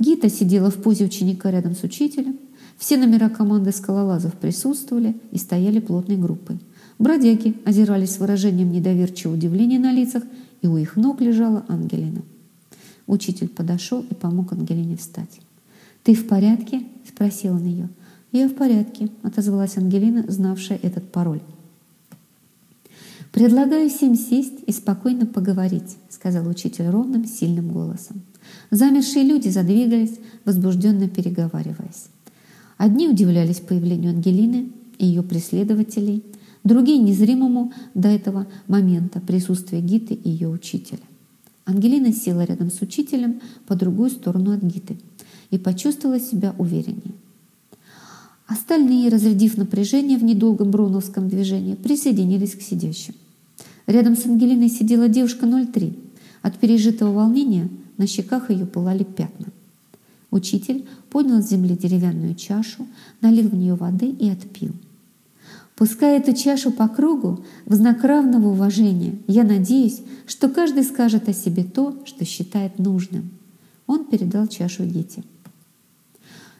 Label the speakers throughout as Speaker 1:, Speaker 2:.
Speaker 1: Гита сидела в позе ученика рядом с учителем. Все номера команды скалолазов присутствовали и стояли плотной группой. Бродяги озирались с выражением недоверчивого удивления на лицах, и у их ног лежала Ангелина. Учитель подошел и помог Ангелине встать. «Ты в порядке?» – спросил он ее. «Я в порядке», – отозвалась Ангелина, знавшая этот пароль. «Предлагаю всем сесть и спокойно поговорить», — сказал учитель ровным, сильным голосом. Замершие люди задвигались, возбужденно переговариваясь. Одни удивлялись появлению Ангелины и ее преследователей, другие — незримому до этого момента присутствия Гиты и ее учителя. Ангелина села рядом с учителем по другую сторону от Гиты и почувствовала себя увереннее. Остальные, разрядив напряжение в недолгом броновском движении, присоединились к сидящим. Рядом с Ангелиной сидела девушка 03. От пережитого волнения на щеках ее пылали пятна. Учитель поднял с земли деревянную чашу, налил в нее воды и отпил. Пускай эту чашу по кругу, в знак равного уважения, я надеюсь, что каждый скажет о себе то, что считает нужным. Он передал чашу Гите.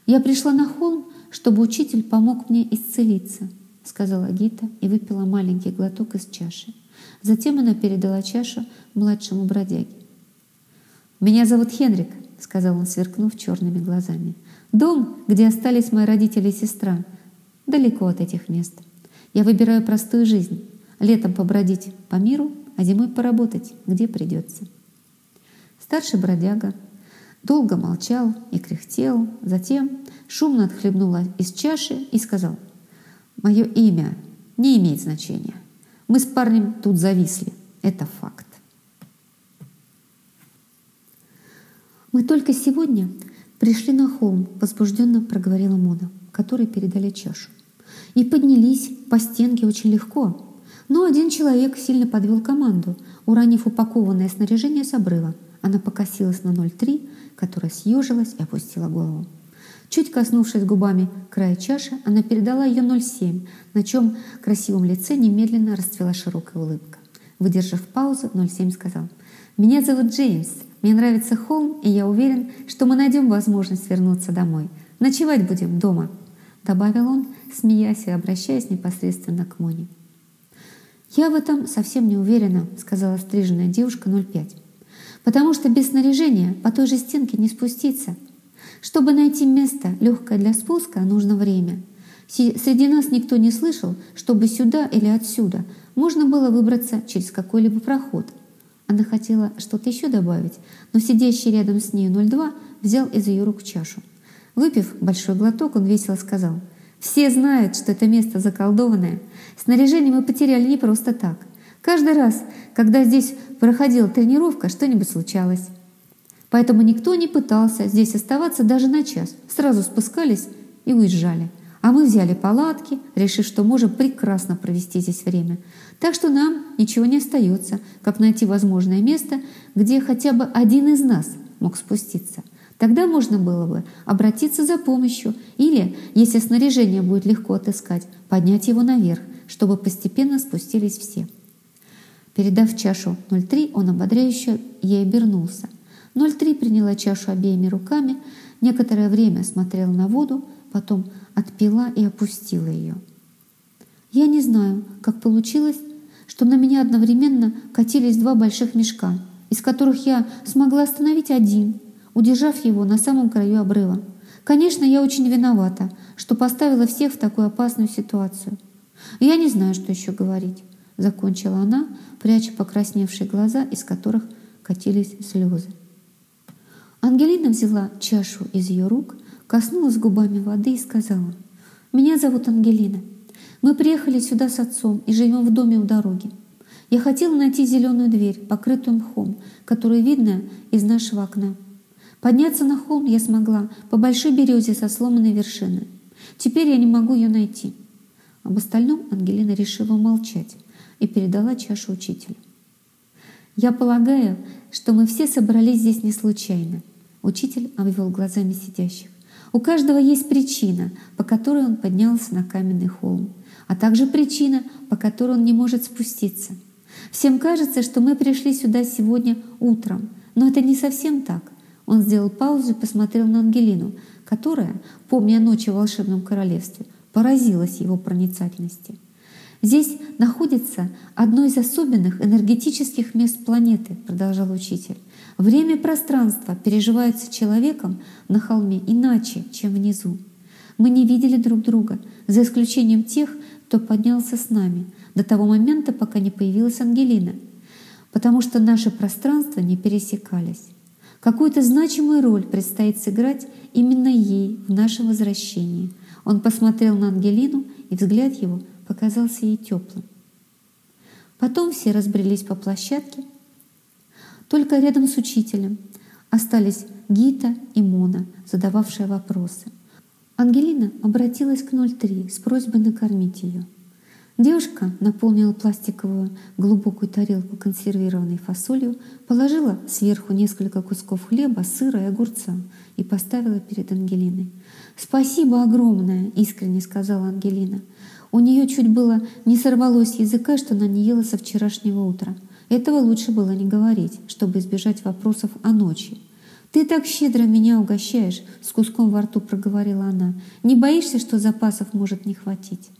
Speaker 1: Я пришла на холм чтобы учитель помог мне исцелиться», — сказала Гита и выпила маленький глоток из чаши. Затем она передала чашу младшему бродяге. «Меня зовут Хенрик», — сказал он, сверкнув черными глазами. «Дом, где остались мои родители и сестра, далеко от этих мест. Я выбираю простую жизнь. Летом побродить по миру, а зимой поработать, где придется». Старший бродяга долго молчал и кряхтел, затем шумно отхлебнула из чаши и сказал, «Мое имя не имеет значения. Мы с парнем тут зависли. Это факт». «Мы только сегодня пришли на холм», — возбужденно проговорила Мона, которой передали чашу. «И поднялись по стенке очень легко. Но один человек сильно подвел команду, уронив упакованное снаряжение с обрыва. Она покосилась на 03, которая съежилась и опустила голову. Чуть коснувшись губами края чаши, она передала ее 0,7, на чем красивом лице немедленно расцвела широкая улыбка. Выдержав паузу, 0,7 сказал, «Меня зовут Джеймс, мне нравится холм, и я уверен, что мы найдем возможность вернуться домой. Ночевать будем дома», — добавил он, смеясь и обращаясь непосредственно к Моне. «Я в этом совсем не уверена», — сказала стриженная девушка 05. «Потому что без снаряжения по той же стенке не спуститься. Чтобы найти место, легкое для спуска, нужно время. Среди нас никто не слышал, чтобы сюда или отсюда можно было выбраться через какой-либо проход. Она хотела что-то еще добавить, но сидящий рядом с ней 02 взял из ее рук чашу. Выпив большой глоток, он весело сказал, «Все знают, что это место заколдованное. Снаряжение мы потеряли не просто так. Каждый раз, когда здесь проходила тренировка, что-нибудь случалось. Поэтому никто не пытался здесь оставаться даже на час. Сразу спускались и уезжали. А мы взяли палатки, решив, что можем прекрасно провести здесь время. Так что нам ничего не остается, как найти возможное место, где хотя бы один из нас мог спуститься. Тогда можно было бы обратиться за помощью или, если снаряжение будет легко отыскать, поднять его наверх, чтобы постепенно спустились все. Передав чашу 03, он ободряюще ей обернулся – 03 приняла чашу обеими руками, некоторое время смотрела на воду, потом отпила и опустила ее. Я не знаю, как получилось, что на меня одновременно катились два больших мешка, из которых я смогла остановить один, удержав его на самом краю обрыва. Конечно, я очень виновата, что поставила всех в такую опасную ситуацию. Я не знаю, что еще говорить, закончила она, пряча покрасневшие глаза, из которых катились слезы. Ангелина взяла чашу из ее рук, коснулась губами воды и сказала, «Меня зовут Ангелина. Мы приехали сюда с отцом и живем в доме у дороги. Я хотела найти зеленую дверь, покрытую мхом, которая видна из нашего окна. Подняться на холм я смогла по большой березе со сломанной вершиной. Теперь я не могу ее найти». Об остальном Ангелина решила молчать и передала чашу учителю. «Я полагаю, что мы все собрались здесь не случайно. Учитель обвел глазами сидящих. У каждого есть причина, по которой он поднялся на каменный холм, а также причина, по которой он не может спуститься. Всем кажется, что мы пришли сюда сегодня утром, но это не совсем так. Он сделал паузу и посмотрел на Ангелину, которая, помня ночи в волшебном королевстве, поразилась его проницательности. «Здесь находится одно из особенных энергетических мест планеты», — продолжал учитель. «Время и пространство переживаются человеком на холме иначе, чем внизу. Мы не видели друг друга, за исключением тех, кто поднялся с нами, до того момента, пока не появилась Ангелина, потому что наши пространства не пересекались. Какую-то значимую роль предстоит сыграть именно ей в нашем возвращении. Он посмотрел на Ангелину, и взгляд его показался ей теплым. Потом все разбрелись по площадке. Только рядом с учителем остались Гита и Мона, задававшие вопросы. Ангелина обратилась к 03 с просьбой накормить ее. Девушка наполнила пластиковую глубокую тарелку консервированной фасолью, положила сверху несколько кусков хлеба, сыра и огурца и поставила перед Ангелиной. «Спасибо огромное!» — искренне сказала Ангелина. У нее чуть было не сорвалось языка, что она не ела со вчерашнего утра. Этого лучше было не говорить, чтобы избежать вопросов о ночи. «Ты так щедро меня угощаешь!» — с куском во рту проговорила она. «Не боишься, что запасов может не хватить?»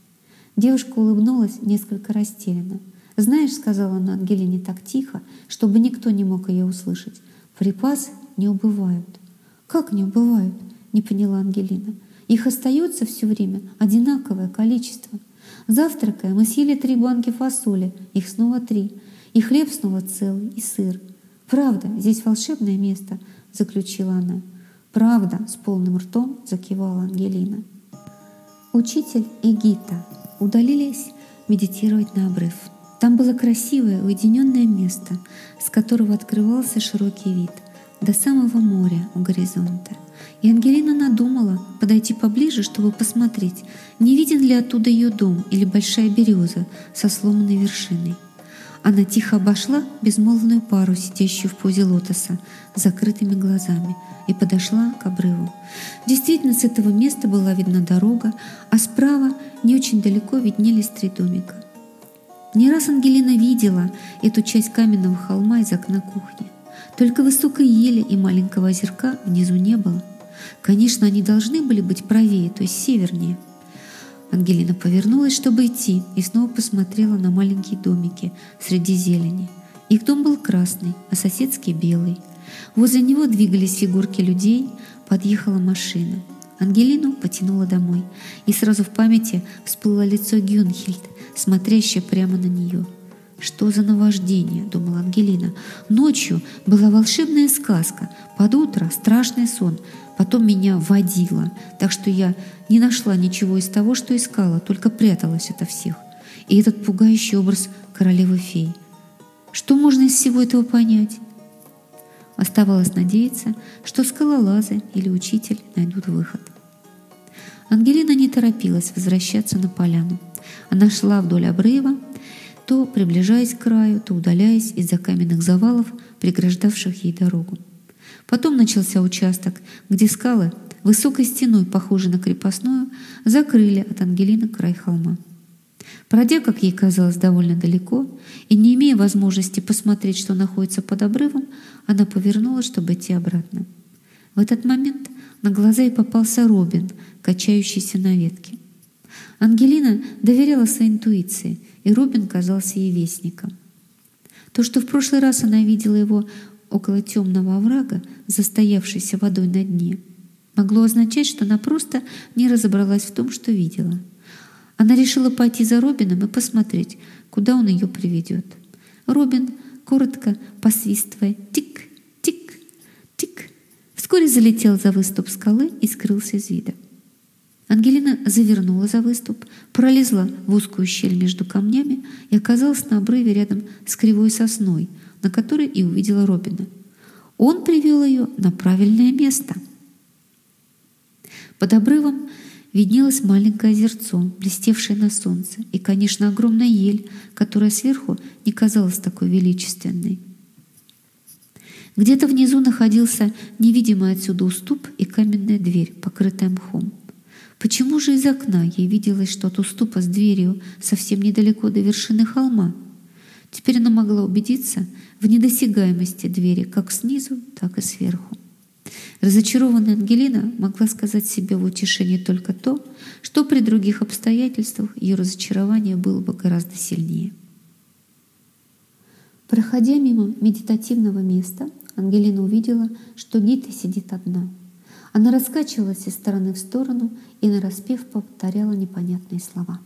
Speaker 1: Девушка улыбнулась несколько растерянно. «Знаешь, — сказала она Ангелине так тихо, чтобы никто не мог ее услышать, — припасы не убывают». «Как не убывают?» — не поняла Ангелина. «Их остается все время одинаковое количество. Завтракая, мы съели три банки фасоли, их снова три, и хлеб снова целый, и сыр. Правда, здесь волшебное место», — заключила она. «Правда», — с полным ртом закивала Ангелина. Учитель и Гита удалились медитировать на обрыв. Там было красивое, уединенное место, с которого открывался широкий вид до самого моря у горизонта. И Ангелина надумала подойти поближе, чтобы посмотреть, не виден ли оттуда ее дом или большая береза со сломанной вершиной. Она тихо обошла безмолвную пару, сидящую в позе лотоса, с закрытыми глазами, и подошла к обрыву. Действительно, с этого места была видна дорога, а справа не очень далеко виднелись три домика. Не раз Ангелина видела эту часть каменного холма из окна кухни. Только высокой ели и маленького озерка внизу не было. Конечно, они должны были быть правее, то есть севернее – Ангелина повернулась, чтобы идти, и снова посмотрела на маленькие домики среди зелени. Их дом был красный, а соседский белый. Возле него двигались фигурки людей, подъехала машина. Ангелину потянула домой, и сразу в памяти всплыло лицо Гюнхельд, смотрящее прямо на нее. «Что за наваждение?» — думала Ангелина. «Ночью была волшебная сказка, под утро страшный сон, потом меня водила, так что я не нашла ничего из того, что искала, только пряталась ото всех. И этот пугающий образ королевы фей. Что можно из всего этого понять? Оставалось надеяться, что скалолазы или учитель найдут выход. Ангелина не торопилась возвращаться на поляну. Она шла вдоль обрыва, то приближаясь к краю, то удаляясь из-за каменных завалов, преграждавших ей дорогу. Потом начался участок, где скалы, высокой стеной, похожей на крепостную, закрыли от Ангелины край холма. Пройдя, как ей казалось, довольно далеко, и не имея возможности посмотреть, что находится под обрывом, она повернулась, чтобы идти обратно. В этот момент на глаза ей попался Робин, качающийся на ветке. Ангелина доверяла своей интуиции, и Робин казался ей вестником. То, что в прошлый раз она видела его около темного оврага, застоявшейся водой на дне, могло означать, что она просто не разобралась в том, что видела. Она решила пойти за Робином и посмотреть, куда он ее приведет. Робин, коротко посвистывая «тик, тик, тик», вскоре залетел за выступ скалы и скрылся из вида. Ангелина завернула за выступ, пролезла в узкую щель между камнями и оказалась на обрыве рядом с кривой сосной — на которой и увидела Робина. Он привел ее на правильное место. Под обрывом виднелось маленькое озерцо, блестевшее на солнце, и, конечно, огромная ель, которая сверху не казалась такой величественной. Где-то внизу находился невидимый отсюда уступ и каменная дверь, покрытая мхом. Почему же из окна ей виделось, что от уступа с дверью совсем недалеко до вершины холма? Теперь она могла убедиться в недосягаемости двери как снизу, так и сверху. Разочарованная Ангелина могла сказать себе в утешении только то, что при других обстоятельствах ее разочарование было бы гораздо сильнее. Проходя мимо медитативного места, Ангелина увидела, что Гита сидит одна. Она раскачивалась из стороны в сторону и нараспев повторяла непонятные слова.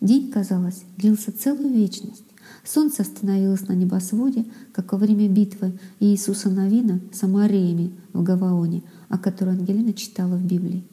Speaker 1: День, казалось, длился целую вечность. Солнце остановилось на небосводе, как во время битвы Иисуса Новина с Амареями в Гаваоне, о которой Ангелина читала в Библии.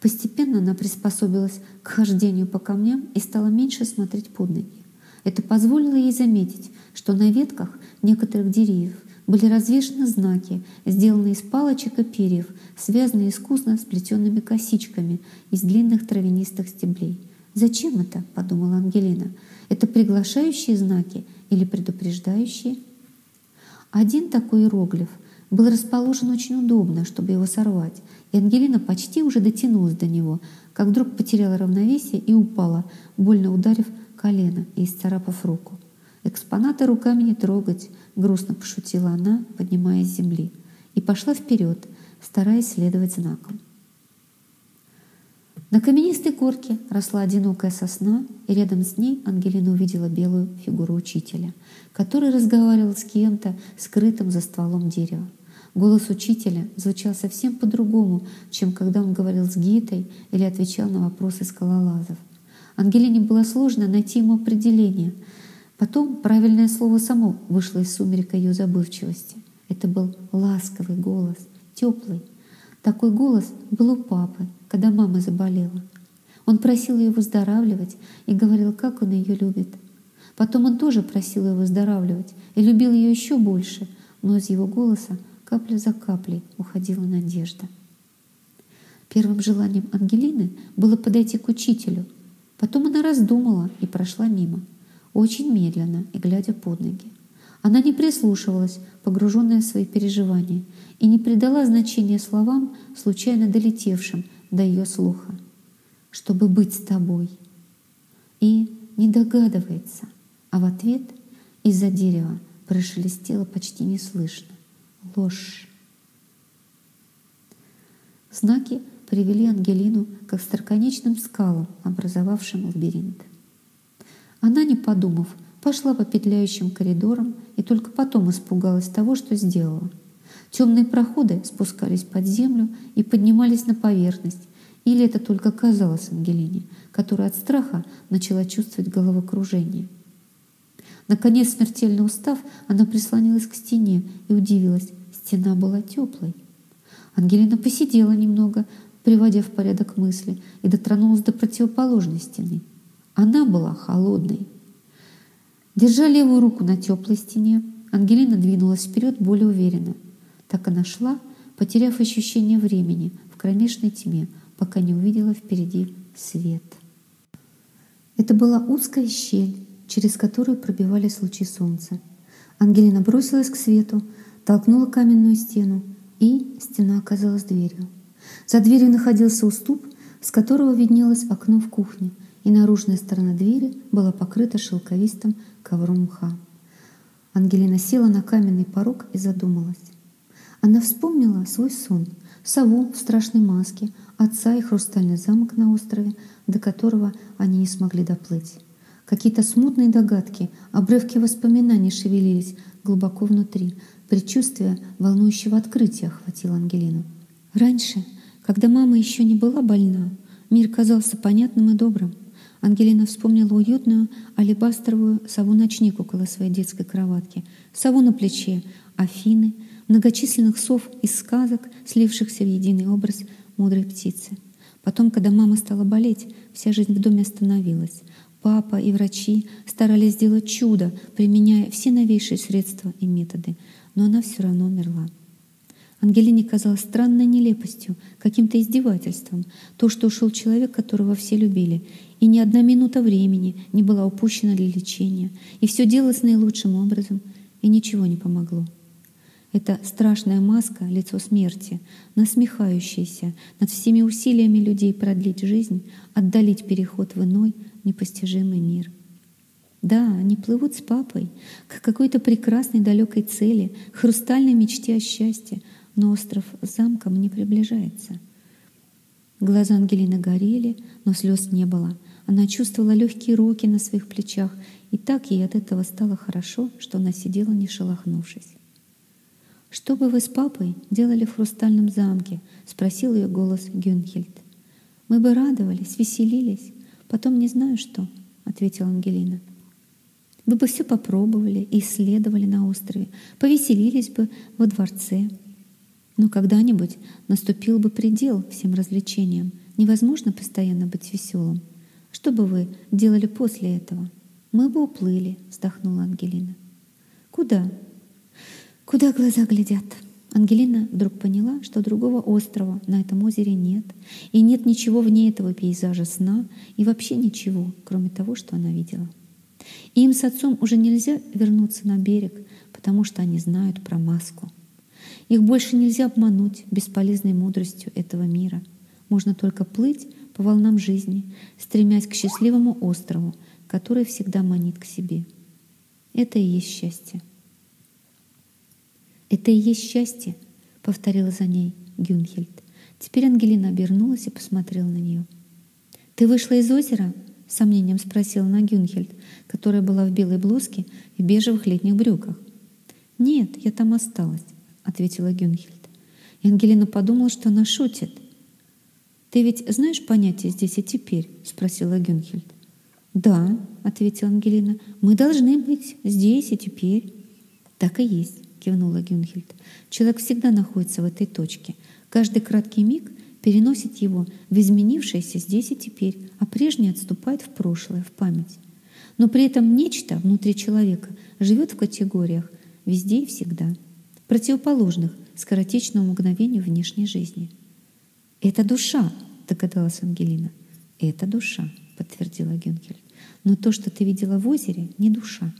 Speaker 1: Постепенно она приспособилась к хождению по камням и стала меньше смотреть под ноги. Это позволило ей заметить, что на ветках некоторых деревьев были развешаны знаки, сделанные из палочек и перьев, связанные искусно сплетенными косичками из длинных травянистых стеблей. «Зачем это?» — подумала Ангелина. «Это приглашающие знаки или предупреждающие?» Один такой иероглиф был расположен очень удобно, чтобы его сорвать, и Ангелина почти уже дотянулась до него, как вдруг потеряла равновесие и упала, больно ударив колено и исцарапав руку. «Экспонаты руками не трогать», — грустно пошутила она, поднимаясь с земли, и пошла вперед, стараясь следовать знакам. На каменистой горке росла одинокая сосна, и рядом с ней Ангелина увидела белую фигуру учителя, который разговаривал с кем-то, скрытым за стволом дерева. Голос учителя звучал совсем по-другому, чем когда он говорил с Гитой или отвечал на вопросы скалолазов. Ангелине было сложно найти ему определение. Потом правильное слово само вышло из сумерека ее забывчивости. Это был ласковый голос, теплый. Такой голос был у папы, когда мама заболела. Он просил ее выздоравливать и говорил, как он ее любит. Потом он тоже просил ее выздоравливать и любил ее еще больше, но из его голоса капля за каплей уходила надежда. Первым желанием Ангелины было подойти к учителю. Потом она раздумала и прошла мимо, очень медленно и глядя под ноги. Она не прислушивалась, погруженная в свои переживания, и не придала значения словам, случайно долетевшим до ее слуха, чтобы быть с тобой. И не догадывается, а в ответ из-за дерева прошелестело почти неслышно. Ложь. Знаки привели Ангелину к остроконечным скалам, образовавшим лабиринт. Она, не подумав, пошла по петляющим коридорам и только потом испугалась того, что сделала — Темные проходы спускались под землю и поднимались на поверхность. Или это только казалось Ангелине, которая от страха начала чувствовать головокружение. Наконец, смертельно устав, она прислонилась к стене и удивилась. Стена была теплой. Ангелина посидела немного, приводя в порядок мысли, и дотронулась до противоположной стены. Она была холодной. Держа левую руку на теплой стене, Ангелина двинулась вперед более уверенно — так она шла, потеряв ощущение времени в кромешной тьме, пока не увидела впереди свет. Это была узкая щель, через которую пробивались лучи солнца. Ангелина бросилась к свету, толкнула каменную стену, и стена оказалась дверью. За дверью находился уступ, с которого виднелось окно в кухне, и наружная сторона двери была покрыта шелковистым ковром мха. Ангелина села на каменный порог и задумалась. Она вспомнила свой сон, сову в страшной маске, отца и хрустальный замок на острове, до которого они не смогли доплыть. Какие-то смутные догадки, обрывки воспоминаний шевелились глубоко внутри. Предчувствие волнующего открытия охватило Ангелину. Раньше, когда мама еще не была больна, мир казался понятным и добрым. Ангелина вспомнила уютную алебастровую сову-ночник около своей детской кроватки, сову на плече, Афины — многочисленных сов из сказок, слившихся в единый образ мудрой птицы. Потом, когда мама стала болеть, вся жизнь в доме остановилась. Папа и врачи старались сделать чудо, применяя все новейшие средства и методы, но она все равно умерла. Ангелине казалось странной нелепостью, каким-то издевательством, то, что ушел человек, которого все любили, и ни одна минута времени не была упущена для лечения, и все делалось наилучшим образом, и ничего не помогло. Это страшная маска, лицо смерти, насмехающаяся над всеми усилиями людей продлить жизнь, отдалить переход в иной непостижимый мир. Да, они плывут с папой к какой-то прекрасной далекой цели, хрустальной мечте о счастье, но остров с замком не приближается. Глаза Ангелины горели, но слез не было. Она чувствовала легкие руки на своих плечах, и так ей от этого стало хорошо, что она сидела, не шелохнувшись. «Что бы вы с папой делали в хрустальном замке?» — спросил ее голос Гюнхельд. «Мы бы радовались, веселились, потом не знаю что», — ответила Ангелина. «Вы бы все попробовали и исследовали на острове, повеселились бы во дворце. Но когда-нибудь наступил бы предел всем развлечениям. Невозможно постоянно быть веселым. Что бы вы делали после этого?» «Мы бы уплыли», — вздохнула Ангелина. «Куда?» Куда глаза глядят? Ангелина вдруг поняла, что другого острова на этом озере нет, и нет ничего вне этого пейзажа сна, и вообще ничего, кроме того, что она видела. И им с отцом уже нельзя вернуться на берег, потому что они знают про маску. Их больше нельзя обмануть бесполезной мудростью этого мира. Можно только плыть по волнам жизни, стремясь к счастливому острову, который всегда манит к себе. Это и есть счастье. «Это и есть счастье», — повторила за ней Гюнхельд. Теперь Ангелина обернулась и посмотрела на нее. «Ты вышла из озера?» — сомнением спросила на Гюнхельд, которая была в белой блузке и бежевых летних брюках. «Нет, я там осталась», — ответила Гюнхельд. И Ангелина подумала, что она шутит. «Ты ведь знаешь понятие «здесь и теперь»?» — спросила Гюнхельд. «Да», — ответила Ангелина, — «мы должны быть здесь и теперь». «Так и есть кивнула Гюнхельд. Человек всегда находится в этой точке. Каждый краткий миг переносит его в изменившееся здесь и теперь, а прежнее отступает в прошлое, в память. Но при этом нечто внутри человека живет в категориях везде и всегда, противоположных скоротечному мгновению внешней жизни. «Это душа», — догадалась Ангелина. «Это душа», — подтвердила Гюнхельд. «Но то, что ты видела в озере, не душа,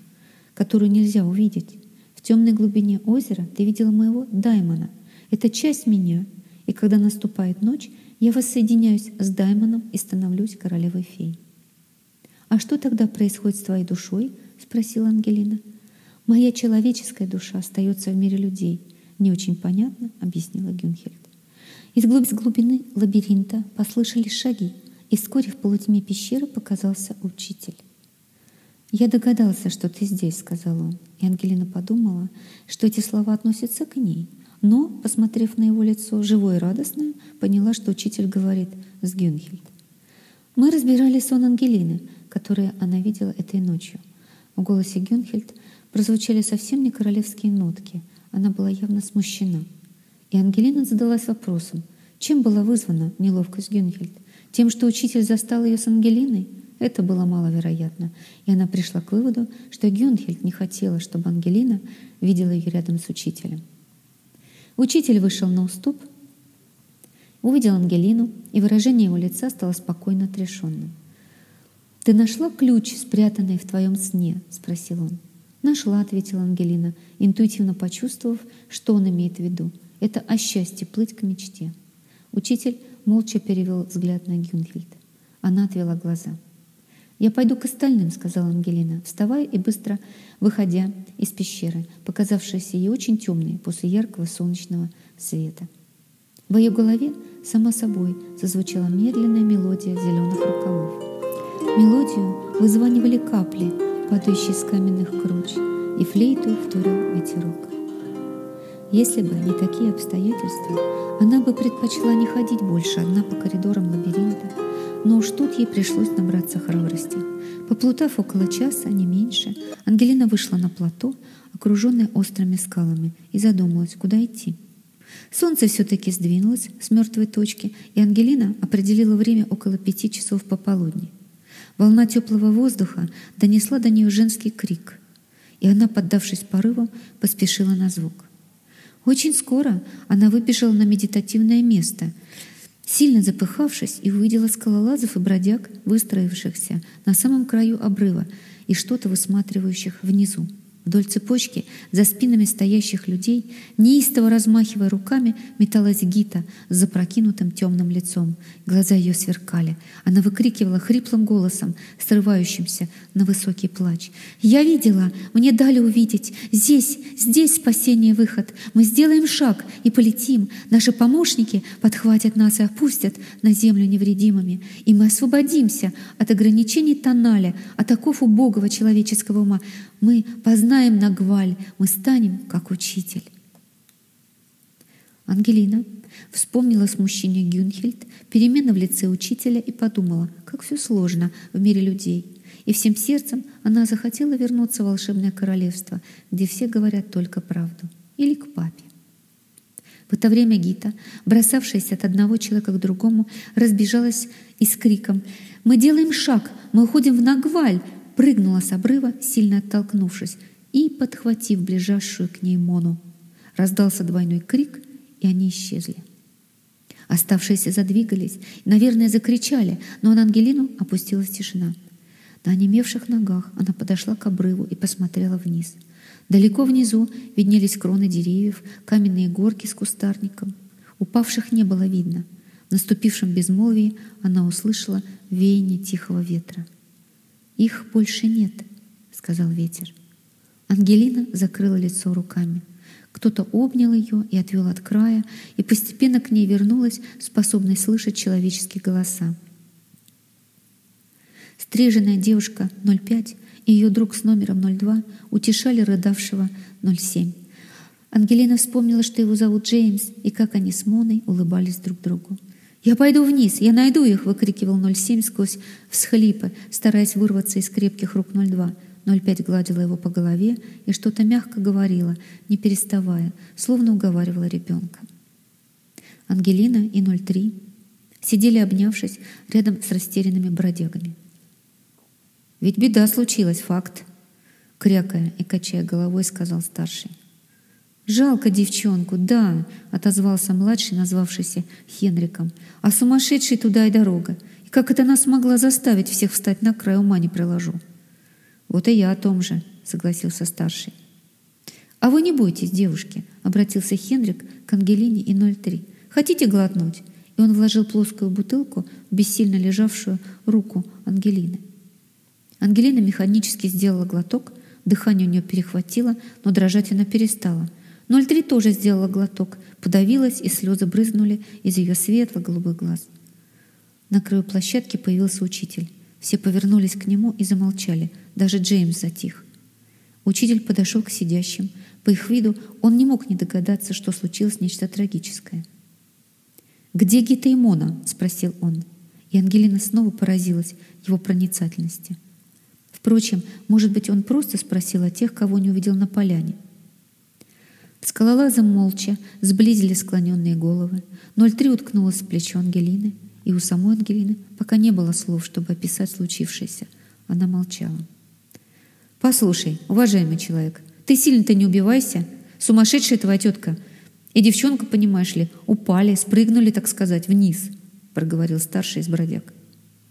Speaker 1: которую нельзя увидеть. В темной глубине озера ты видела моего Даймона. Это часть меня. И когда наступает ночь, я воссоединяюсь с Даймоном и становлюсь королевой фей. «А что тогда происходит с твоей душой?» — спросила Ангелина. «Моя человеческая душа остается в мире людей», — не очень понятно объяснила Гюнхельд. Из глубины лабиринта послышались шаги, и вскоре в полутьме пещеры показался учитель. «Я догадался, что ты здесь», — сказал он. И Ангелина подумала, что эти слова относятся к ней. Но, посмотрев на его лицо, живое и радостное, поняла, что учитель говорит с Гюнхельд. Мы разбирали сон Ангелины, который она видела этой ночью. В голосе Гюнхельд прозвучали совсем не королевские нотки. Она была явно смущена. И Ангелина задалась вопросом, чем была вызвана неловкость Гюнхельд? Тем, что учитель застал ее с Ангелиной? Это было маловероятно, и она пришла к выводу, что Гюнхельд не хотела, чтобы Ангелина видела ее рядом с учителем. Учитель вышел на уступ, увидел Ангелину, и выражение его лица стало спокойно отрешенным. «Ты нашла ключ, спрятанный в твоем сне?» — спросил он. «Нашла», — ответила Ангелина, интуитивно почувствовав, что он имеет в виду. «Это о счастье плыть к мечте». Учитель молча перевел взгляд на Гюнхельд. Она отвела глаза. «Я пойду к остальным», — сказала Ангелина, вставая и быстро выходя из пещеры, показавшейся ей очень темной после яркого солнечного света. В ее голове, само собой, зазвучала медленная мелодия зеленых рукавов. Мелодию вызванивали капли, падающие с каменных круч, и флейту вторил ветерок. Если бы не такие обстоятельства, она бы предпочла не ходить больше одна по коридорам лабиринта, но уж тут ей пришлось набраться храбрости. Поплутав около часа, не меньше, Ангелина вышла на плато, окруженное острыми скалами, и задумалась, куда идти. Солнце все-таки сдвинулось с мертвой точки, и Ангелина определила время около пяти часов пополудни. Волна теплого воздуха донесла до нее женский крик, и она, поддавшись порывам, поспешила на звук. Очень скоро она выбежала на медитативное место — сильно запыхавшись, и увидела скалолазов и бродяг, выстроившихся на самом краю обрыва и что-то высматривающих внизу. Вдоль цепочки, за спинами стоящих людей, неистово размахивая руками, металась Гита с запрокинутым темным лицом. Глаза ее сверкали. Она выкрикивала хриплым голосом, срывающимся на высокий плач. «Я видела! Мне дали увидеть! Здесь, здесь спасение выход! Мы сделаем шаг и полетим! Наши помощники подхватят нас и опустят на землю невредимыми, и мы освободимся от ограничений тоналя, от оков убогого человеческого ума. Мы познаем Нагваль, мы станем как учитель. Ангелина вспомнила смущение Гюнхельд, перемена в лице учителя и подумала, как все сложно в мире людей. И всем сердцем она захотела вернуться в волшебное королевство, где все говорят только правду. Или к папе. В это время Гита, бросавшаяся от одного человека к другому, разбежалась и с криком «Мы делаем шаг! Мы уходим в Нагваль! прыгнула с обрыва, сильно оттолкнувшись, и подхватив ближайшую к ней Мону. Раздался двойной крик, и они исчезли. Оставшиеся задвигались, наверное, закричали, но на Ангелину опустилась тишина. На онемевших ногах она подошла к обрыву и посмотрела вниз. Далеко внизу виднелись кроны деревьев, каменные горки с кустарником. Упавших не было видно. В наступившем безмолвии она услышала веяние тихого ветра. «Их больше нет», — сказал ветер. Ангелина закрыла лицо руками. Кто-то обнял ее и отвел от края, и постепенно к ней вернулась способность слышать человеческие голоса. Стриженная девушка 05 и ее друг с номером 02 утешали рыдавшего 07. Ангелина вспомнила, что его зовут Джеймс, и как они с Моной улыбались друг другу. «Я пойду вниз, я найду их!» — выкрикивал 07 сквозь всхлипы, стараясь вырваться из крепких рук 02. 05 гладила его по голове и что-то мягко говорила, не переставая, словно уговаривала ребенка. Ангелина и 03 сидели, обнявшись, рядом с растерянными бродягами. «Ведь беда случилась, факт!» Крякая и качая головой, сказал старший. «Жалко девчонку, да», — отозвался младший, назвавшийся Хенриком. «А сумасшедший туда и дорога. И как это нас могла заставить всех встать на край, ума не приложу». «Вот и я о том же», — согласился старший. «А вы не бойтесь, девушки», — обратился Хенрик к Ангелине и 03. «Хотите глотнуть?» И он вложил плоскую бутылку в бессильно лежавшую руку Ангелины. Ангелина механически сделала глоток, дыхание у нее перехватило, но дрожать она перестала — 03 тоже сделала глоток, подавилась, и слезы брызнули из ее светло-голубых глаз. На краю площадки появился учитель. Все повернулись к нему и замолчали. Даже Джеймс затих. Учитель подошел к сидящим. По их виду он не мог не догадаться, что случилось нечто трагическое. «Где Гита и Мона?» — спросил он. И Ангелина снова поразилась его проницательности. Впрочем, может быть, он просто спросил о тех, кого не увидел на поляне — Скалолазы молча сблизили склоненные головы. 03 уткнулась в плечо Ангелины, и у самой Ангелины пока не было слов, чтобы описать случившееся. Она молчала. «Послушай, уважаемый человек, ты сильно-то не убивайся. Сумасшедшая твоя тетка. И девчонка, понимаешь ли, упали, спрыгнули, так сказать, вниз», проговорил старший из бродяг.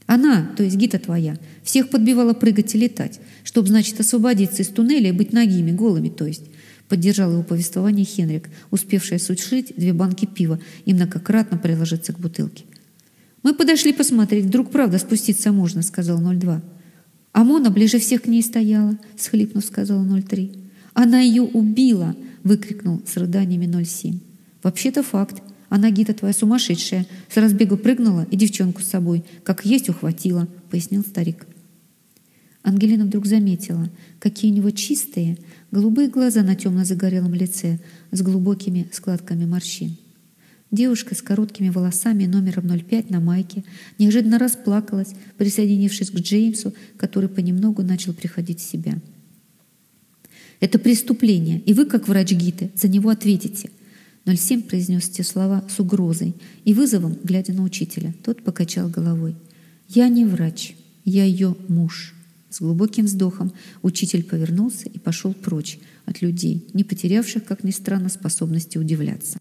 Speaker 1: Она, то есть Гита твоя, всех подбивала прыгать и летать, чтобы, значит, освободиться из туннеля и быть ногими, голыми, то есть. Поддержал его повествование Хенрик, успевший осушить две банки пива и многократно приложиться к бутылке. «Мы подошли посмотреть, вдруг правда спуститься можно», — сказал 02. «А Мона ближе всех к ней стояла», — схлипнув, сказала 03. «Она ее убила!» — выкрикнул с рыданиями 07. «Вообще-то факт. Она, Гита, твоя сумасшедшая. С разбегу прыгнула и девчонку с собой, как есть ухватила», — пояснил старик. Ангелина вдруг заметила, какие у него чистые, голубые глаза на темно-загорелом лице с глубокими складками морщин. Девушка с короткими волосами номером 05 на майке неожиданно расплакалась, присоединившись к Джеймсу, который понемногу начал приходить в себя. «Это преступление, и вы, как врач Гиты, за него ответите», 07 произнес те слова с угрозой и вызовом, глядя на учителя. Тот покачал головой. «Я не врач, я ее муж». С глубоким вздохом учитель повернулся и пошел прочь от людей, не потерявших, как ни странно, способности удивляться.